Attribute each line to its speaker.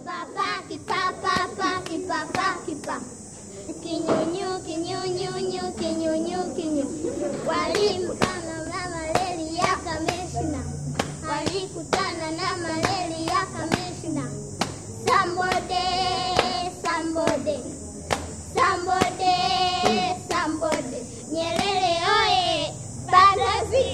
Speaker 1: Kipapa, kipapa, kipapa, kipa. Kinyunyu, kinyunyu, kinyunyu, kinyu. Walimpana na malaria kamishna. Walikutana na malaria kamishna. Somebody, somebody. Somebody, somebody. Nyerere oye, Badazi.